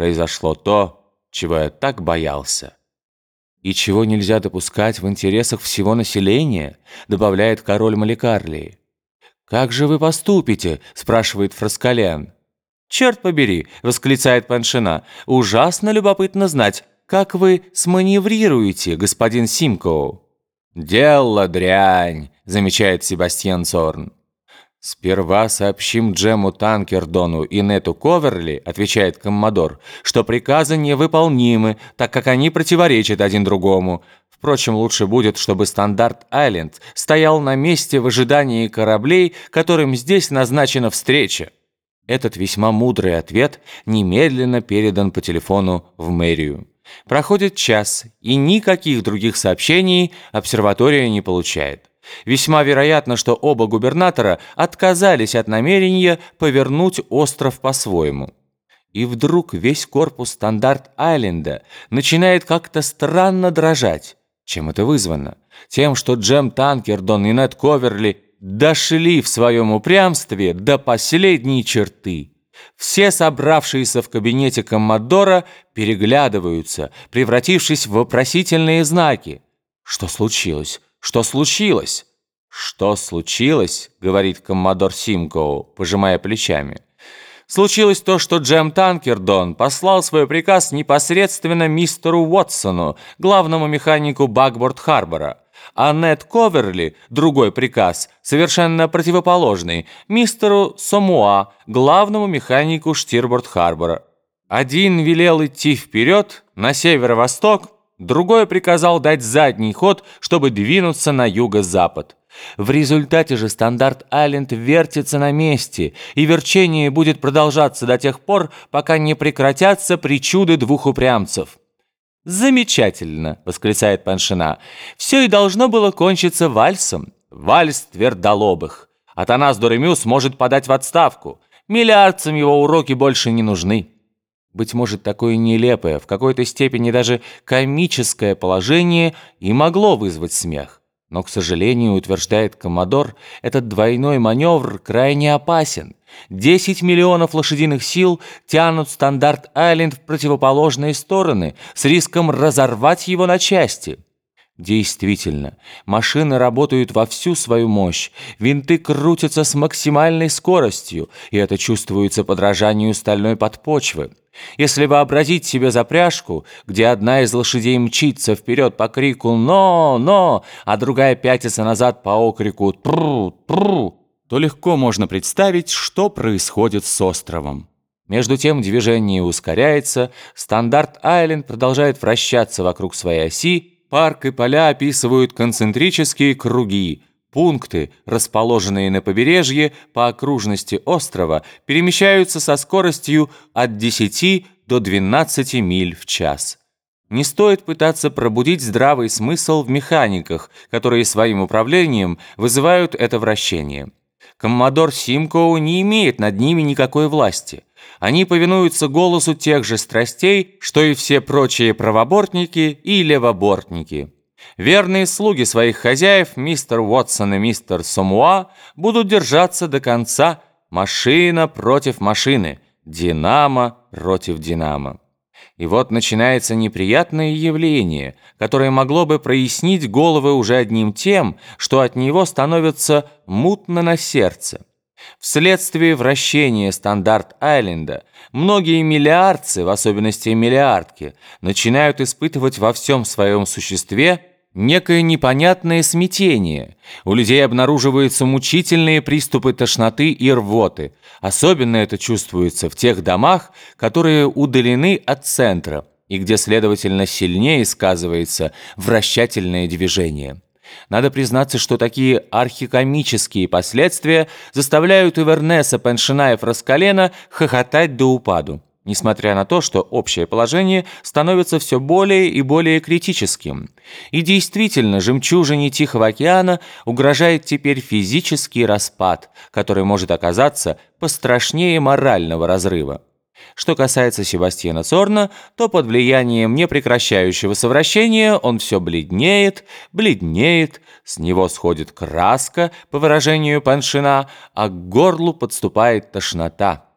произошло то, чего я так боялся. «И чего нельзя допускать в интересах всего населения», добавляет король Маликарлии. «Как же вы поступите?» – спрашивает Фраскален. «Черт побери!» – восклицает Паншина. «Ужасно любопытно знать, как вы сманеврируете, господин Симкоу». «Дело дрянь», – замечает Себастьян Цорн. «Сперва сообщим Джему Танкердону и Нету Коверли», отвечает Коммодор, «что приказы невыполнимы, так как они противоречат один другому. Впрочем, лучше будет, чтобы Стандарт-Айленд стоял на месте в ожидании кораблей, которым здесь назначена встреча». Этот весьма мудрый ответ немедленно передан по телефону в мэрию. Проходит час, и никаких других сообщений обсерватория не получает. Весьма вероятно, что оба губернатора отказались от намерения повернуть остров по-своему. И вдруг весь корпус Стандарт-Айленда начинает как-то странно дрожать. Чем это вызвано? Тем, что Джем Танкердон и Нед Коверли дошли в своем упрямстве до последней черты. Все собравшиеся в кабинете Коммодора переглядываются, превратившись в вопросительные знаки. Что случилось? Что случилось?» «Что случилось?» — говорит коммодор Симкоу, пожимая плечами. Случилось то, что Джем Танкердон послал свой приказ непосредственно мистеру Уотсону, главному механику Багборд-Харбора, а Нед Коверли, другой приказ, совершенно противоположный, мистеру Сомуа, главному механику Штирборд-Харбора. Один велел идти вперед, на северо-восток, Другой приказал дать задний ход, чтобы двинуться на юго-запад. В результате же стандарт-айленд вертится на месте, и верчение будет продолжаться до тех пор, пока не прекратятся причуды двух упрямцев. «Замечательно!» — восклицает Паншина. «Все и должно было кончиться вальсом. Вальс твердолобых. Атанас Доремюс может подать в отставку. Миллиардцам его уроки больше не нужны». Быть может, такое нелепое, в какой-то степени даже комическое положение и могло вызвать смех. Но, к сожалению, утверждает Коммодор, этот двойной маневр крайне опасен. 10 миллионов лошадиных сил тянут Стандарт-Айленд в противоположные стороны с риском разорвать его на части. Действительно, машины работают во всю свою мощь, винты крутятся с максимальной скоростью, и это чувствуется подражанию стальной подпочвы. Если вообразить себе запряжку, где одна из лошадей мчится вперед по крику «но! но!», а другая пятится назад по окрику «тру! тру!», то легко можно представить, что происходит с островом. Между тем движение ускоряется, Стандарт-Айленд продолжает вращаться вокруг своей оси, Парк и поля описывают концентрические круги. Пункты, расположенные на побережье по окружности острова, перемещаются со скоростью от 10 до 12 миль в час. Не стоит пытаться пробудить здравый смысл в механиках, которые своим управлением вызывают это вращение. Коммодор Симкоу не имеет над ними никакой власти. Они повинуются голосу тех же страстей, что и все прочие правобортники и левобортники. Верные слуги своих хозяев, мистер Уотсон и мистер Сомуа, будут держаться до конца машина против машины, динамо против динамо. И вот начинается неприятное явление, которое могло бы прояснить головы уже одним тем, что от него становится мутно на сердце. Вследствие вращения Стандарт-Айленда многие миллиардцы, в особенности миллиардки, начинают испытывать во всем своем существе некое непонятное смятение. У людей обнаруживаются мучительные приступы тошноты и рвоты. Особенно это чувствуется в тех домах, которые удалены от центра и где, следовательно, сильнее сказывается вращательное движение. Надо признаться, что такие архикомические последствия заставляют Ивернеса, Пеншина и Фраскалена хохотать до упаду несмотря на то, что общее положение становится все более и более критическим. И действительно, жемчужине Тихого океана угрожает теперь физический распад, который может оказаться пострашнее морального разрыва. Что касается Себастьяна Цорна, то под влиянием непрекращающегося вращения он все бледнеет, бледнеет, с него сходит краска, по выражению Паншина, а к горлу подступает тошнота.